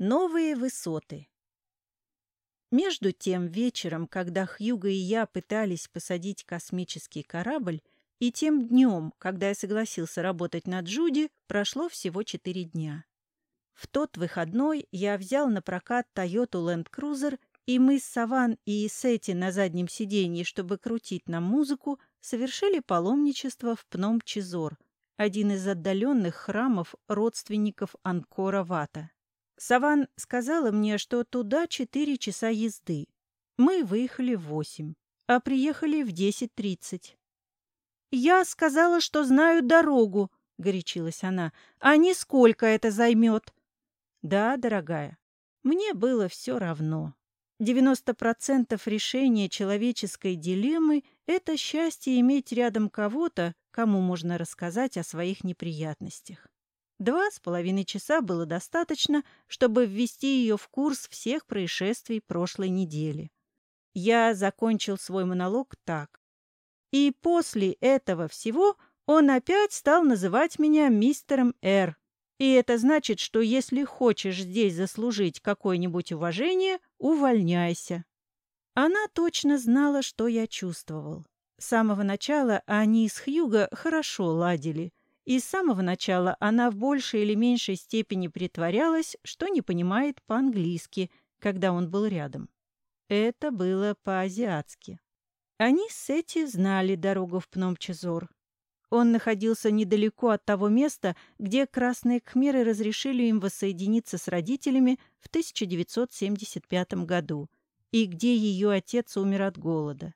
Новые высоты. Между тем вечером, когда Хьюго и я пытались посадить космический корабль, и тем днем, когда я согласился работать над Джуди, прошло всего четыре дня. В тот выходной я взял на прокат Toyota Land Cruiser, и мы с Саван и Сети на заднем сиденье, чтобы крутить нам музыку, совершили паломничество в Пном-Чизор, один из отдаленных храмов родственников Анкора Вата. Саван сказала мне, что туда четыре часа езды. Мы выехали в восемь, а приехали в десять тридцать. «Я сказала, что знаю дорогу», — горячилась она, — «а не сколько это займет». «Да, дорогая, мне было все равно. Девяносто процентов решения человеческой дилеммы — это счастье иметь рядом кого-то, кому можно рассказать о своих неприятностях. Два с половиной часа было достаточно, чтобы ввести ее в курс всех происшествий прошлой недели. Я закончил свой монолог так. И после этого всего он опять стал называть меня мистером Р. И это значит, что если хочешь здесь заслужить какое-нибудь уважение, увольняйся. Она точно знала, что я чувствовал. С самого начала они с Хьюго хорошо ладили. И с самого начала она в большей или меньшей степени притворялась, что не понимает по-английски, когда он был рядом. Это было по-азиатски. Они с Сети знали дорогу в Пномчезор. Он находился недалеко от того места, где красные кхмеры разрешили им воссоединиться с родителями в 1975 году и где ее отец умер от голода.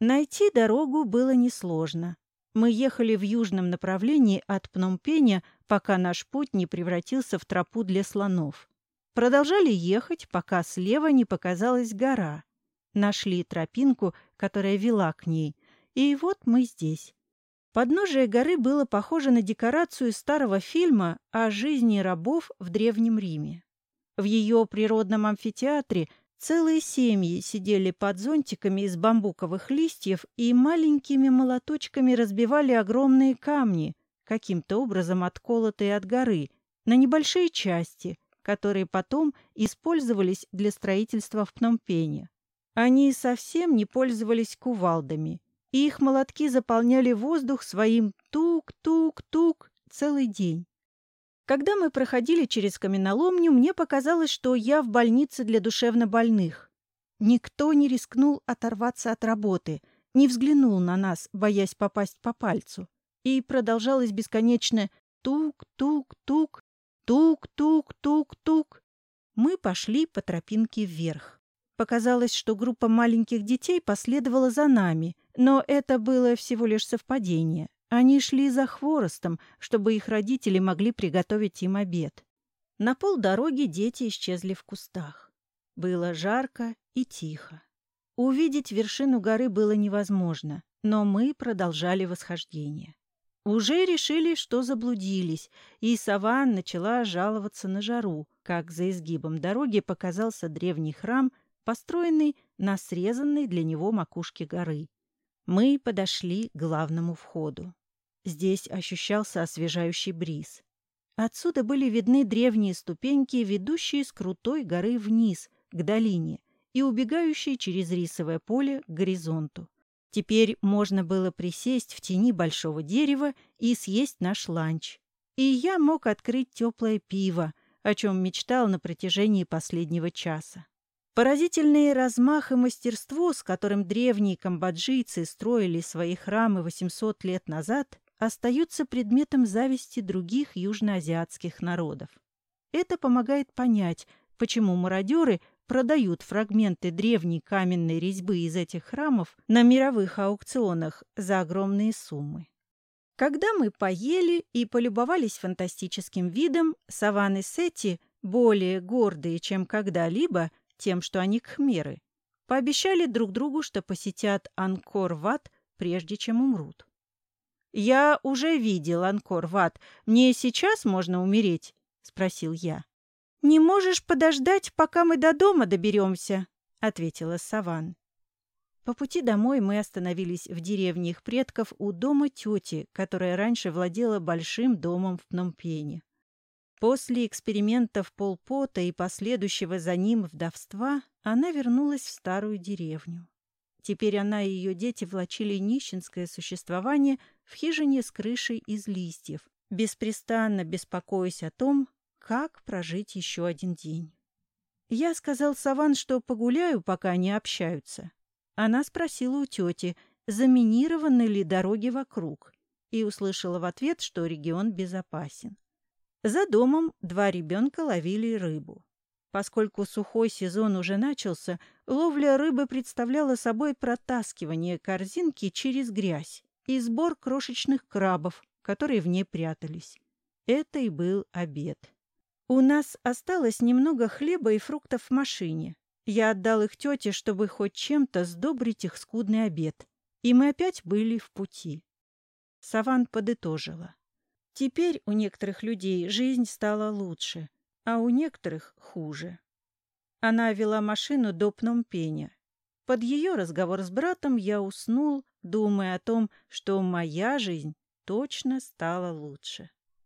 Найти дорогу было несложно. Мы ехали в южном направлении от Пномпеня, пока наш путь не превратился в тропу для слонов. Продолжали ехать, пока слева не показалась гора. Нашли тропинку, которая вела к ней, и вот мы здесь. Подножие горы было похоже на декорацию старого фильма о жизни рабов в Древнем Риме. В ее природном амфитеатре Целые семьи сидели под зонтиками из бамбуковых листьев и маленькими молоточками разбивали огромные камни, каким-то образом отколотые от горы, на небольшие части, которые потом использовались для строительства в Пномпене. Они совсем не пользовались кувалдами, и их молотки заполняли воздух своим тук-тук-тук целый день. Когда мы проходили через каменоломню, мне показалось, что я в больнице для душевнобольных. Никто не рискнул оторваться от работы, не взглянул на нас, боясь попасть по пальцу. И продолжалось бесконечно тук-тук-тук, тук-тук-тук-тук. Мы пошли по тропинке вверх. Показалось, что группа маленьких детей последовала за нами, но это было всего лишь совпадение. Они шли за хворостом, чтобы их родители могли приготовить им обед. На полдороги дети исчезли в кустах. Было жарко и тихо. Увидеть вершину горы было невозможно, но мы продолжали восхождение. Уже решили, что заблудились, и Саван начала жаловаться на жару, как за изгибом дороги показался древний храм, построенный на срезанной для него макушке горы. Мы подошли к главному входу. Здесь ощущался освежающий бриз. Отсюда были видны древние ступеньки, ведущие с крутой горы вниз, к долине, и убегающие через рисовое поле к горизонту. Теперь можно было присесть в тени большого дерева и съесть наш ланч. И я мог открыть теплое пиво, о чем мечтал на протяжении последнего часа. Поразительный размах и мастерство, с которым древние камбоджийцы строили свои храмы 800 лет назад, остаются предметом зависти других южноазиатских народов. Это помогает понять, почему мародеры продают фрагменты древней каменной резьбы из этих храмов на мировых аукционах за огромные суммы. Когда мы поели и полюбовались фантастическим видом, саванны Сети, более гордые, чем когда-либо, тем, что они кхмеры, пообещали друг другу, что посетят Анкор-Ват, прежде чем умрут. «Я уже видел Анкор-Ват. Мне сейчас можно умереть?» — спросил я. «Не можешь подождать, пока мы до дома доберемся?» — ответила Саван. По пути домой мы остановились в деревне их предков у дома тети, которая раньше владела большим домом в Пномпене. После экспериментов Полпота и последующего за ним вдовства она вернулась в старую деревню. Теперь она и ее дети влачили нищенское существование в хижине с крышей из листьев, беспрестанно беспокоясь о том, как прожить еще один день. Я сказал Саван, что погуляю, пока они общаются. Она спросила у тети, заминированы ли дороги вокруг, и услышала в ответ, что регион безопасен. За домом два ребенка ловили рыбу. Поскольку сухой сезон уже начался, ловля рыбы представляла собой протаскивание корзинки через грязь и сбор крошечных крабов, которые в ней прятались. Это и был обед. У нас осталось немного хлеба и фруктов в машине. Я отдал их тете, чтобы хоть чем-то сдобрить их скудный обед. И мы опять были в пути. Саван подытожила. Теперь у некоторых людей жизнь стала лучше, а у некоторых хуже. Она вела машину до Пномпеня. Под ее разговор с братом я уснул, думая о том, что моя жизнь точно стала лучше.